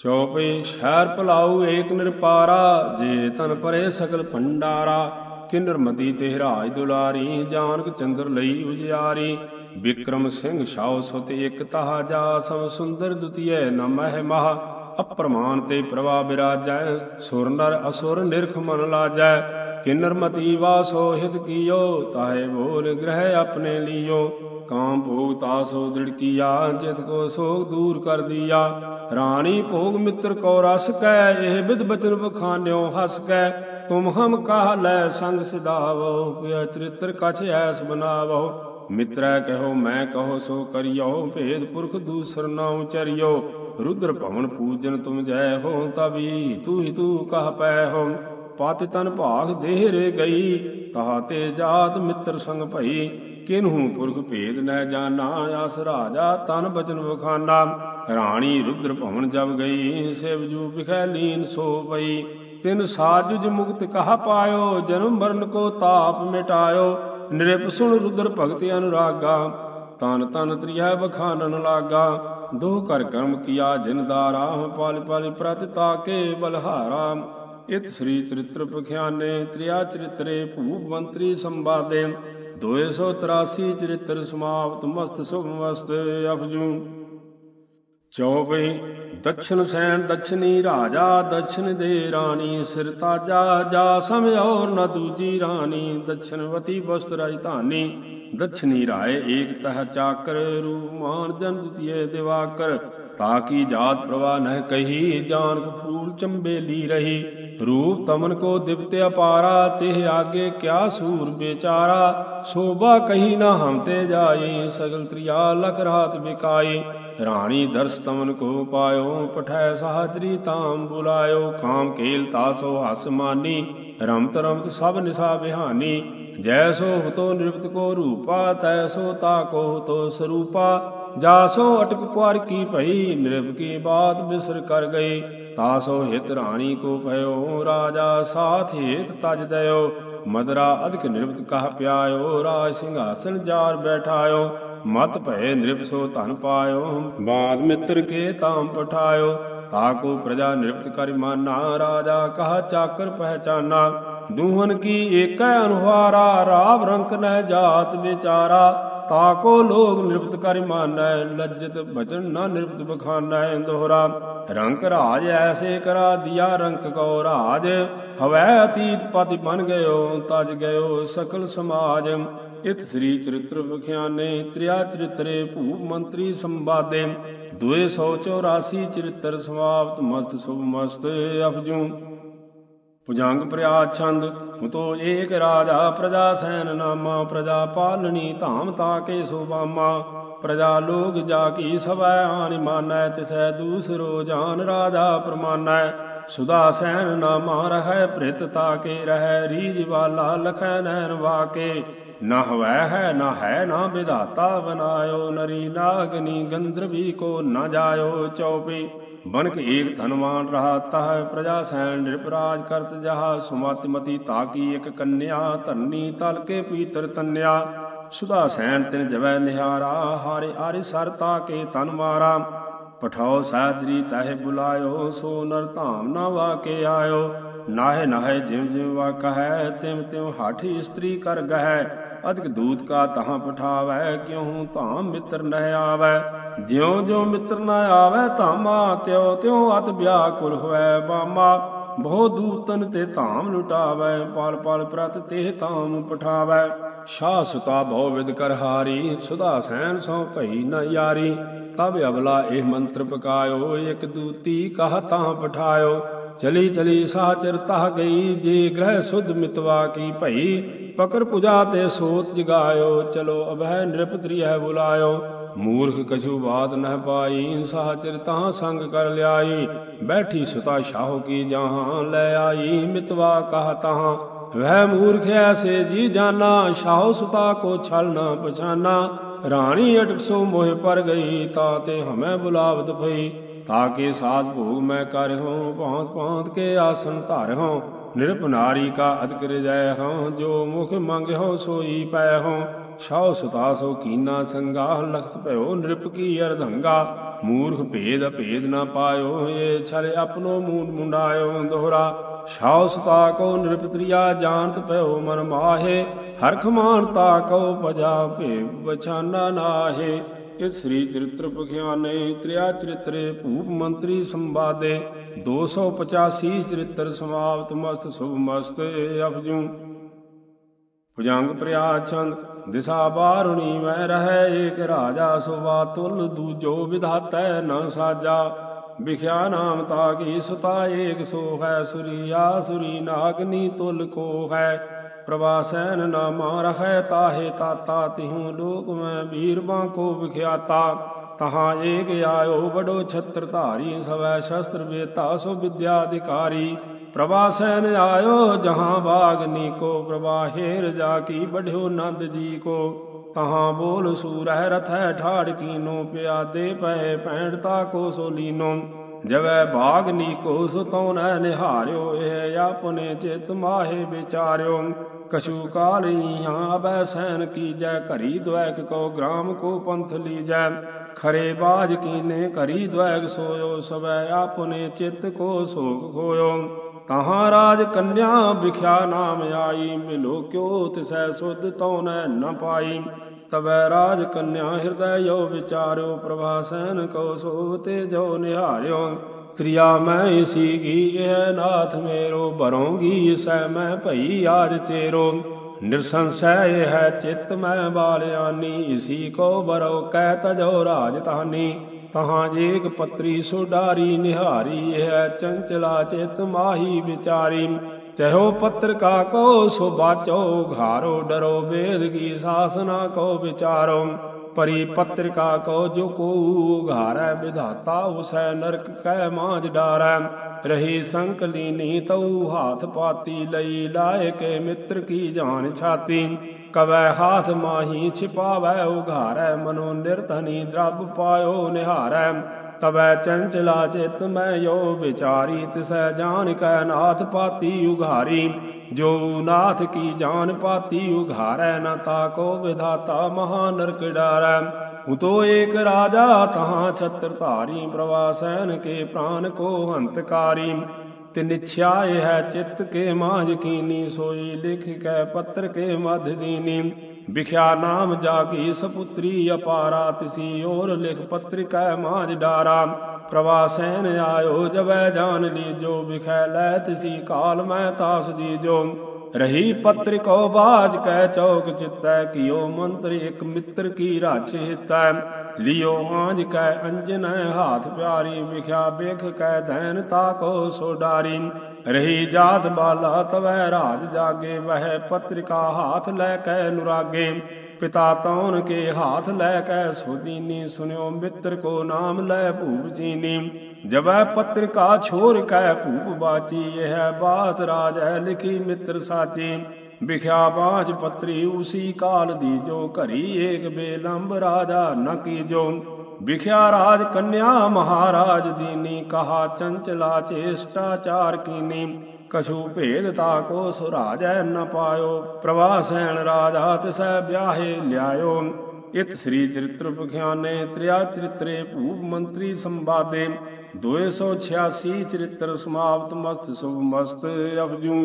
ਚੌਪਈ ਸ਼ਹਿਰ ਭਲਾਉ ਏਕ ਨਿਰਪਾਰਾ, ਜੇ ਤਨ ਪਰੇ ਸਕਲ ਭੰਡਾਰਾ ਕਿਨਰਮਤੀ ਤੇ ਰਾਜ ਦੁਲਾਰੀ, ਜਾਨਕ ਚੰਦਰ ਲਈ ਉਜਿਆਰੀ। ਵਿਕਰਮ ਸਿੰਘ ਸ਼ਾਉ ਸੁਤ ਇਕ ਤਹਾ ਜਾ ਸਮ ਸੁੰਦਰ ਦੁਤੀਏ ਨ ਮਹਾ ਅਪਰਮਾਨ ਤੇ ਪ੍ਰਵਾ ਬਿਰਾਜੈ, ਸੁਰ ਨਰ ਅਸੁਰ ਨਿਰਖ ਮਨ ਲਾਜੈ। ਕਿਨਰਮਤੀ ਵਾਸੋ ਹਿਤ ਕੀਓ, ਤਾਹੇ ਬੋਲ ਗ੍ਰਹਿ ਆਪਣੇ ਲਿਓ। ਕਾਮ ਭੋਗ ਤਾਸੋ ਦ੍ਰਿੜ ਕੀਆ, ਜਿਤ ਕੋ ਸੋਗ ਦੂਰ ਕਰ ਦੀਆ। ਰਾਣੀ ਭੋਗ ਮਿੱਤਰ ਕੋ ਰਸ ਕੈ, ਇਹ ਬਿਦ ਬਚਨ ਬਖਾਨਿਓ ਹਸ ਕੈ। ਤੁਮ ਹਮ ਕਾਹ ਲੈ ਸੰਗ ਸਿਧਾਵੋ, ਪਿਆ ਚਰਿਤ੍ਰ ਕਛ ਐਸ ਬਨਾਵੋ। ਮਿੱਤਰੈ ਕਹੋ, ਮੈਂ ਕਹੋ, ਸੋ ਕਰਿਓ, ਭੇਦ ਪੁਰਖ ਦੂਸਰ ਨਾਉ ਚਰਿਓ ਰੁਦਰ ਭਵਨ ਪੂਜਨ ਤੁਮ ਜੈ ਹੋ ਤਬੀ ਤੂ ਹੀ ਤੂ ਕਹ ਪੈ ਹੋ। ਪਤ ਤਨ ਭਾਗ ਦੇਹ ਰੇ ਗਈ ਕਹਾ ਤੇ ਜਾਤ ਮਿੱਤਰ ਸੰਗ ਭਈ। ਕਿਨਹੂ ਪੁਰਖ ਭੇਦ ਨੈ ਜਾਣਾ, ਆਸ ਰਾਜਾ ਤਨ ਬਚਨ ਬਖਾਨਾ ਰਾਣੀ ਰੁਦਰ ਭਵਨ ਜਬ ਗਈ, ਸਿਵ ਜੂ ਬਿਖੈ ਲੀਨ ਸੋ ਪਈ। ਤਿਨ ਸਾਜੁਜ ਮੁਕਤ ਕਹਾ ਪਾਇਓ, ਜਨਮ ਮਰਨ ਕੋ ਤਾਪ ਮਿਟਾਇਓ। ਨਿਰਪ ਸੁਣ ਰੁਦਰ ਭਗਤ ਅਨੁਰਾਗਾ ਤਨ ਤਨ ਤ੍ਰਿਆ ਬਖਾਨਨ ਲਾਗਾ। ਦੋ ਕਰ ਕਰਮ ਕੀਆ, ਜਿਨ ਦਾਰਾ ਪਲ ਪਲ ਪ੍ਰਤ ਤਾਕੇ ਬਲਹਾਰਾ। ਇਤ ਸ੍ਰੀ ਚਰਿਤ੍ਰ ਪਖਿਆਨੇ, ਤ੍ਰਿਆ ਚਰਿਤਰੇ ਭੂਪ ਮੰਤਰੀ ਸੰਵਾਦੇ। 283 ਚਰਿਤ੍ਰ ਸਮਾਪਤ ਮਸਤ ਸੁਭ ਮਸਤ ਅਪਜੂ। ਚੌਪਈ ਦਛਨ ਸੈਨ ਦਛਨੀ ਰਾਜਾ ਦਛਨ ਦੇ ਰਾਣੀ ਸਿਰ ਤਾਜਾ, ਜਾ ਸਮ ਔਰ ਨ ਦੂਜੀ ਰਾਣੀ ਦਛਨਵਤੀ ਬਸਤ ਰਾਜਧਾਨੀ ਦਛਨੀ ਰਾਏ ਏਕ ਤਹ ਚਾਕਰ ਰੂਮਾਨ ਜਨ ਦੁਤੀਏ ਦਿਵਾਕਰ ਤਾਕੀ ਜਾਤ ਪ੍ਰਵਾਹ ਨਹਿ ਕਹੀ ਜਾਨਕ ਫੂਲ ਚੰਬੇਲੀ ਰਹੀ। ਰੂਪ ਤਮਨ ਕੋ ਦਿਵਤ ਅਪਾਰਾ, ਤਿਹ ਆਗੇ ਕਿਆ ਸੂਰ ਬੇਚਾਰਾ ਸੋਭਾ ਕਹੀ ਨਾ ਹਮਤੇ ਜਾਈ ਸਗਲ ਤ੍ਰਿਆ ਲਖ ਰਾਤ ਬਿਕਾਈ ਰਾਣੀ ਦਰਸ ਤਮਨ ਕੋ ਪਾਇਓ, ਪਠੈ ਸਾਜਰੀ ਤਾਮ ਬੁਲਾਇਓ। ਕਾਮ ਕੇਲ ਤਾਸੋ ਹਸ ਮਾਨੀ, ਰਮਤ ਰਮਤ ਸਭ ਨਿਸਾ ਬਿਹਾਨੀ। ਜੈਸੋ ਹਤੋ ਨਿਰਪਤ ਕੋ ਰੂਪਾ ਤੈਸੋ ਤਾ ਕੋ ਤੋ ਸਰੂਪਾ। ਜਾਸੋ ਅਟਕ ਕੁਾਰ ਕੀ ਭਈ, ਨਿਰਭ ਕੀ ਬਾਤ ਬਿਸਰ ਕਰ ਗਈ ਤਾਸੋ ਹਿਤ ਰਾਣੀ ਕੋ ਭਇਓ, ਰਾਜਾ ਸਾਥ ਹੇਤ ਤਜ ਦਇਓ। ਮਦਰਾ ਅਧਿਕ ਨਿਰਭਤ ਕਹ ਪਿਆਇਓ, ਰਾਜ ਸਿੰਘਾਸਨ ਜਾਰ ਬੈਠਾਇਓ। ਮਤ ਭਏ ਨਿਰਭਸੋ ਧਨ ਪਾਇਓ, ਬਾਦ ਮਿੱਤਰ ਕੇ ਤਾਮ ਪਠਾਇਓ। ਤਾਕੋ ਪ੍ਰਜਾ ਨਿਰਭਤ ਕਰਿ ਮਾਨਾ, ਰਾਜਾ ਕਹਾ ਚਾਕਰ ਪਹਿਚਾਨਾ। ਦੂਹਨ ਕੀ ਏਕੈ ਅਨੁਹਾਰਾ, ਰਾਵ ਰੰਕ ਨਹਿ ਜਾਤ ਵਿਚਾਰਾ। ਤਾਕੋ ਲੋਗ ਨਿਰਪਤ ਕਰ ਮਾਨੈ, ਲੱਜਤ ਬਚਨ ਨਾ ਨਿਰਪਤ ਬਖਾਨੈ ਦੋਹਰਾ। ਰੰਕ ਰਾਜ ਐਸੇ ਕਰਾ ਦਿਆ ਰੰਕ ਕੋ ਰਾਜ। ਹਵੈ ਅਤੀਤ ਪਤਿ ਬਨ ਗਇਓ, ਤਜ ਗਇਓ ਸਕਲ ਸਮਾਜ। ਇਤ ਸ੍ਰੀ ਚਰਿਤ੍ਰ ਵਿਖਿਆਨੇ, ਤ੍ਰਿਆ ਚਰਿਤਰੇ ਭੂਪ ਮੰਤਰੀ ਸੰਵਾਦੇ। 284 ਚਰਿਤ੍ਰ ਸਮਾਪਤ, ਮਸਤ ਸੁਭ ਮਸਤ ਅਫਜੂ ਭੁਜੰਗ ਪ੍ਰਿਆ ਛੰਦ, ਹੁਤੋ ਏਕ ਰਾਜਾ ਪ੍ਰਜਾ ਸੈਨ ਨਾਮਾ, ਪ੍ਰਜਾ ਪਾਲਣੀ ਧਾਮ ਤਾਕੇ ਸੁਬਾਮਾ। ਪ੍ਰਜਾ ਲੋਗ ਜਾ ਕੀ ਸਵੈ ਆਨ ਮਾਨੈ, ਤਿਸੈ ਦੂਸਰੋ ਜਾਨ ਰਾਜਾ ਪ੍ਰਮਾਨੈ। ਸੁਦਾ ਸੈਨ ਨਾਮਾ ਰਹੈ, ਪ੍ਰਿਤ ਤਾਕੇ ਰਹੈ ਰੀਜ ਵਾਲਾ ਲਖੈ ਨੈਨ ਵਾਕੇ। ਨਾ ਹਵੈ ਹੈ, ਨਾ ਹੈ, ਨਾ ਵਿਧਾਤਾ, ਬਨਾਇਓ ਨਰੀ ਨਾਗਨੀ, ਗੰਧਰਵੀ ਕੋ ਨਾ ਜਾਇਓ ਚੌਪੀ ਬਨਕ ਏਕ ਧਨਵਾਨ ਰਹਾ ਤਹ ਪ੍ਰਜਾ ਸੈਨ ਨਿਰਪਰਾਜ ਕਰਤ ਜਹਾ, ਸੁਮਤਿ ਮਤੀ ਤਾਕੀ ਇਕ ਕੰਨਿਆ ਧਰਨੀ ਤਲ ਕੇ ਪੀਤਰ ਤੰਨਿਆ। ਸੁਧਾ ਸੈਨ ਤਿਨ ਜਵੈ ਨਿਹਾਰਾ, ਹਾਰੇ ਆਰਿ ਸਰ ਤਾਕੇ ਤਨ ਮਾਰਾ ਪਠਾਓ ਸਾਦਰੀ ਤਾਹੇ ਬੁਲਾਇਓ, ਸੋ ਨਰ ਧਾਮ ਨਾ ਵਾਕੇ ਆਇਓ। ਨਾਹੇ ਨਾਹੇ ਜਿਵ ਜਿਵ ਵਾ ਕਹੈ ਤਿਮ ਤਿਮ ਹਾਠੀ ਇਸਤਰੀ ਕਰ ਗਹਿ। ਅਧਿਕ ਦੂਤ ਕਾ ਤਹਾਂ ਪਠਾਵੈ ਕਿਉ ਧਾਮ ਮਿੱਤਰ ਨਹਿ ਆਵੈ? ਜਿਉ ਜਿਉ ਮਿੱਤਰ ਨ ਆਵੈ, ਧਾਮਾ ਤਿਉ ਤਿਉ ਅਤ ਵਿਆਕੁਲ ਹੋਇ ਬਾਮਾ। ਬਹੁ ਦੂਤਨ ਤੇ ਧਾਮ ਲੁਟਾਵੈ, ਪਲ ਪਲ ਪ੍ਰਤ ਤੇ ਧਾਮ ਪਠਾਵੈ। ਸ਼ਾਹ ਸੁਤਾ ਬਹੁ ਵਿਦ ਕਰ ਹਾਰੀ ਸੁਦਾ ਸੈਨ ਸੋ ਭਈ ਨ ਯਾਰੀ। ਤਬ ਅਬਲਾ ਇਹ ਮੰਤਰ ਪਕਾਇਓ, ਇਕ ਦੂਤੀ ਕਹ ਤਾਂ ਪਠਾਇਓ। ਚਲੀ ਚਲੀ ਸਾਚਰ ਤਹ ਗਈ, ਜੇ ਗ੍ਰਹਿ ਸੁਧ ਮਿਤਵਾ ਕੀ ਭਈ। ਪਕਰ ਪੁਜਾ ਤੇ ਸੋਤ ਜਗਾਇਓ, ਚਲੋ ਅਭੈ ਨਿਰਪਤਰੀਐ ਬੁਲਾਇਓ। ਮੂਰਖ ਕਛੂ ਬਾਤ ਨਹਿ ਪਾਈ, ਸਾਚਰ ਤਾਂ ਸੰਗ ਕਰ ਲਿਆਈ। ਬੈਠੀ ਸੁਤਾ ਸ਼ਾਹੋ ਕੀ ਜਹਾਂ, ਲੈ ਆਈ ਮਿਤਵਾ ਕਹ ਤਹਾਂ। ਵਹਿ ਮੂਰਖ ਐਸੇ ਜੀ ਜਾਨਾ, ਸ਼ਾਹੋ ਸੁਤਾ ਕੋ ਛਲ ਨਾ ਪਛਾਨਾ। ਰਾਣੀ ਅਟਕ ਸੋ ਮੋਹਿ ਪਰ ਗਈ, ਤਾ ਤੇ ਹਮੈ ਬੁਲਾਵਤ ਭਈ। ਤਾਕੇ ਸਾਧ ਭੋਗ ਮੈਂ ਕਰਿਓ ਭਾਂਤ ਭਾਂਤ ਕੇ ਆਸਨ ਧਰਿਓ ਨਿਰਪ ਨਾਰੀ ਕਾ ਅਦਕ ਰਜੈ ਹਾਂ, ਜੋ ਮੁਖ ਮੰਗਿਓ ਸੋਈ ਪੈ ਹਾਂ। ਸ਼ਾਹ ਸੁਤਾ ਸੋ ਕੀਨਾ ਸੰਗਾਹ ਲਖਤ ਭਇਓ ਨਿਰਪ ਕੀ ਅਰਧੰਗਾ ਮੂਰਖ ਭੇਦ ਅਭੇਦ ਨਾ ਪਾਇਓ ਏ ਛਲ ਆਪਣੋ ਮੂੰਡ ਮੁੰਡਾਇਓ ਦੋਹਰਾ। ਛਾਉ ਸੁਤਾ ਕੋ ਨਿਰਪਤਰੀਆ ਜਾਣਤ ਪਇਓ ਮਨ ਮਾਹੇ। ਹਰਖ ਮਾਨਤਾ ਕੋ ਭਜਾ ਭੇਵ ਬਛਾਨਾ ਨਾਹੇ। ਇਸ ਸ੍ਰੀ ਚਰਿਤ੍ਰ ਪਖਿਆਨੇ ਤ੍ਰਿਆ ਚਰਿਤਰੇ ਭੂਪ ਮੰਤਰੀ ਸੰਵਾਦੇ 285 ਚਰਿਤ੍ਰ ਸਮਾਪਤ ਮਸਤ, ਸੁਭ ਮਸਤ ਅਪਜੂ ਭੁਜੰਗ ਪ੍ਰਿਆ ਚੰਦ ਦਿਸਾ ਬਾਰੁਣੀ ਮੈਂ ਰਹਿ, ਏਕ ਰਾਜਾ ਸੁਵਾ ਤੁਲ, ਦੂਜੋ ਵਿਧਾਤੈ ਨ ਸਾਜਾ। ਵਿਖਿਆ ਨਾਮ ਤਾ ਕੀ ਸੁਤਾ, ਏਕ ਸੋ ਹੈ ਸੁਰੀਆ ਸੁਰੀ ਨਾਗਨੀ ਤੁਲ ਕੋ ਹੈ ਪ੍ਰਵਾਸੈਨ ਨਾਮਾ ਰਹੈ ਤਾਹੇ ਤਾਤਾ ਤਿਹੂ ਲੋਕ ਮੈਂ ਵੀਰਬਾਂ ਕੋ ਵਿਖਿਆਤਾ, ਤਹਾਂ ਏਕ ਆਇਓ ਬੜੋ ਛਤਰ ਧਾਰੀ, ਸਵੈ ਸ਼ਸਤਰ ਵੇਤਾ ਸੋ ਵਿਦਿਆ ਅਧਿਕਾਰੀ। ਪ੍ਰਭਾਸੈਨ ਆਇਓ ਜਹਾਂ ਬਾਗਨੀ ਕੋ ਪ੍ਰਵਾਹੇਰ ਜਾ ਕੀ ਬਢਿਓ ਨੰਦ ਜੀ ਕੋ। ਤਹਾਂ ਬੋਲ ਸੂਰਹਿ ਰਥੈ ਠਾੜ ਕੀਨੋ, ਪਿਆਦੇ ਪਏ ਪੈਂਡਤਾ ਕੋ ਸੋਲੀਨੋ ਜਵੈ ਬਾਗਨੀ ਕੋ ਸੁਤਉ ਨੈ ਨਿਹਾਰਿਓ, ਇਹ ਆਪਣੇ ਚਿਤ ਮਾਹੇ ਵਿਚਾਰਿਓ। ਕਛੂ ਕਾਲੀ ਹਾਂ ਅਬੈ ਸੈਨ ਕੀਜੈ, ਘਰੀ ਦ્વੈਕ ਕੋ ਗ੍ਰਾਮ ਕੋ ਪੰਥ ਲੀਜੈ। ਖਰੇ ਬਾਜ ਕੀਨੇ ਘਰੀ ਦ્વੈਕ ਸੋਇਓ, ਸਵੈ ਆਪਣੇ ਚਿਤ ਕੋ ਸੋਖ ਖੋਇਓ। ਤਹਾਂ ਰਾਜ ਕੰਨਿਆ ਵਿਖਿਆ ਨਾਮ ਆਈ, ਮਿਲੋ ਕਿਉ ਤਿਸੈ ਸੁਧ ਤਉ ਨੈ ਨ ਪਾਈ। ਤਵੈ ਰਾਜ ਕੰਨਿਆ ਹਿਰਦੈ ਯੋ ਵਿਚਾਰਿਓ ਪ੍ਰਭਾ ਸੈਨ ਕੋ ਸੋਵਤੇ ਜੋ ਨਿਹਾਰਿਓ। ਤ੍ਰਿਆ ਮੈਂ ਇਸੀ ਕੀ ਇਹ ਨਾਥ ਮੇਰੋ ਭਰੋਂਗੀ ਸੈ ਮੈਂ ਭਈ ਆਜ ਤੇਰੋ ਨਿਰਸੰਸੈ ਇਹ ਹੈ ਚਿਤ ਮੈਂ ਬਾਲਿਆਨੀ, ਇਸੀ ਕੋ ਬਰੋ ਕਹਿ ਤਜੋ ਰਾਜ ਤਾਨੀ। ਤਹਾਂ ਜੇਕ ਪਤਰੀ ਸੁਡਾਰੀ, ਨਿਹਾਰੀ ਹੈ ਚੰਚਲਾ ਚਿਤ ਮਾਹੀ ਵਿਚਾਰੀ। ਚਹੋ ਪੱਤਰ ਕਾ ਕੋ ਸੋ ਘਾਰੋ ਡਰੋ, ਵੇਦ ਕੀ ਸਾਸਨਾ ਕੋ ਵਿਚਾਰੋ। ਪਰੀ ਪਤਰਿਕਾ ਕੋ ਜੋ ਕੋ ਘਾਰੈ, ਵਿਧਾਤਾ ਉਸੈ ਨਰਕ ਕੈ ਮਾਝ ਡਾਰੈ। ਰਹੀ ਸੰਕ ਲੀਨੀ ਤਉ, ਹਾਥ ਪਾਤੀ ਲਈ ਲਾਏ ਕੇ ਮਿੱਤਰ ਕੀ ਜਾਨ ਛਾਤੀ। ਕਵੈ ਹਾਥ ਮਾਹੀ ਛਿਪਾਵੈ, ਉਘਾਰੈ, ਮਨੋ ਨਿਰਤਨੀ ਦਰਬ ਪਾਇਓ ਨਿਹਾਰੈ। ਤਵੈ ਚੰਚਲਾ ਚਿਤ ਮੈਂ ਯੋ ਵਿਚਾਰੀ, ਤਿਸੈ ਜਾਨ ਕੈ ਨਾਥ ਪਾਤੀ ਉਘਾਰੀ। ਜੋ ਨਾਥ ਕੀ ਜਾਨ ਪਾਤੀ ਉਘਾਰੈ, ਨ ਤਾ ਵਿਧਾਤਾ ਮਹਾ ਨਰਕ ਡਾਰੈ ਉਤੋ ਏਕ ਰਾਜਾ ਤਹਾਂ ਛਤਰ ਧਾਰੀ, ਪ੍ਰਵਾਸੈਨ ਕੇ ਪ੍ਰਾਨ ਕੋ ਹੰਤਕਾਰੀ। ਤੇ ਨਿਛਿਆ ਹੈ ਚਿੱਤ ਕੇ ਮਾਝ ਕੀਨੀ, ਸੋਈ ਲਿਖ ਕੈ ਪੱਤਰ ਕੇ ਮਧ ਦੀਨੀ। ਵਿਖਿਆ ਨਾਮ ਜਾਗੀ ਸਪੁੱਤਰੀ ਅਪਾਰਾ, ਤਿਸੀ ਔਰ ਲਿਖ ਪੱਤਰਿਕੈ ਮਾਝ ਡਾਰਾ। ਪ੍ਰਵਾਸੈਨ ਆਇਓ, ਜਵੈ ਜਾਨ ਲੀਜੋ, ਵਿਖੈ ਲੈ ਤਿਸੀ ਕਾਲ ਮੈਂ ਤਾਸ ਦੀਜੋ। ਰਹੀ ਪੱਤਰਿਕੋ ਬਾਜ ਕਹਿ ਚੌਕ ਚਿਤੈ ਕੀਓ ਮੰਤਰ ਇਕ ਮਿੱਤਰ ਕੀ ਰਾਛ ਹਿਤੈ। ਲਿਓ ਆਂਜ ਕੈ ਅੰਜਨੈ ਹਾਥ ਪਿਆਰੀ, ਵਿਖਿਆ ਬਿਖ ਕੈ ਧੈਨ ਤਾ ਕੋ ਰਹੀ ਜਾਤ ਬਾਲਾ ਤਵੈ ਰਾਜ ਜਾਗੇ, ਵਹਿ ਪਤਰਿਕਾ ਹਾਥ ਲੈ ਕੈ ਨੁਰਾਗੇ। ਪਿਤਾ ਤੌਨ ਕੇ ਹਾਥ ਲੈ ਕੈ ਸੋਦੀਨੀ, ਸੁਨਿਓ ਮਿੱਤਰ ਕੋ ਨਾਮ ਲੈ ਭੂਪ ਜੀਨੀ। ਜਬੈ ਪਤ੍ਰਿਕਾ ਛੋਰ ਕੈ ਭੂਪ ਬਾਚੀ, ਇਹ ਬਾਤ ਰਾਜ ਹੈ ਲਿਖੀ ਮਿੱਤਰ ਸਾਚੀ। ਵਿਖਿਆ ਬਾਜ ਪਤਰੀ, ਉਸੀ ਕਾਲ ਦੀ ਜੋ ਘਰੀ ਏਕ ਬੇਲੰਬ ਰਾਜਾ ਨ ਕੀਜੋ। ਵਿਖਿਆ ਰਾਜ ਕੰਨਿਆ ਮਹਾਰਾਜ ਦੀਨੀ, ਕਹਾ ਚੰਚਲਾ ਚੇਸ਼ਟਾਚਾਰ ਕੀਨੀ। ਕਛੂ ਭੇਦ ਤਾ ਕੋ ਸੁਰਾਜੈ ਨ ਪਾਇਓ ਪ੍ਰਵਾਸੈਣ ਰਾਜਾ ਤਿਸੈ ਵਿਆਹੇ ਲਿਆਇਓ। ਇਤ ਸ੍ਰੀ ਚਰਿਤ੍ਰ ਪਖਿਆਨੇ ਤ੍ਰਿਆ ਚਰਿਤਰੇ ਭੂਪ ਮੰਤਰੀ ਸੰਵਾਦੇ 286 ਚਰਿਤ੍ਰ ਸਮਾਪਤ ਮਸਤ ਸੁਭ ਮਸਤ ਅਪਜੂ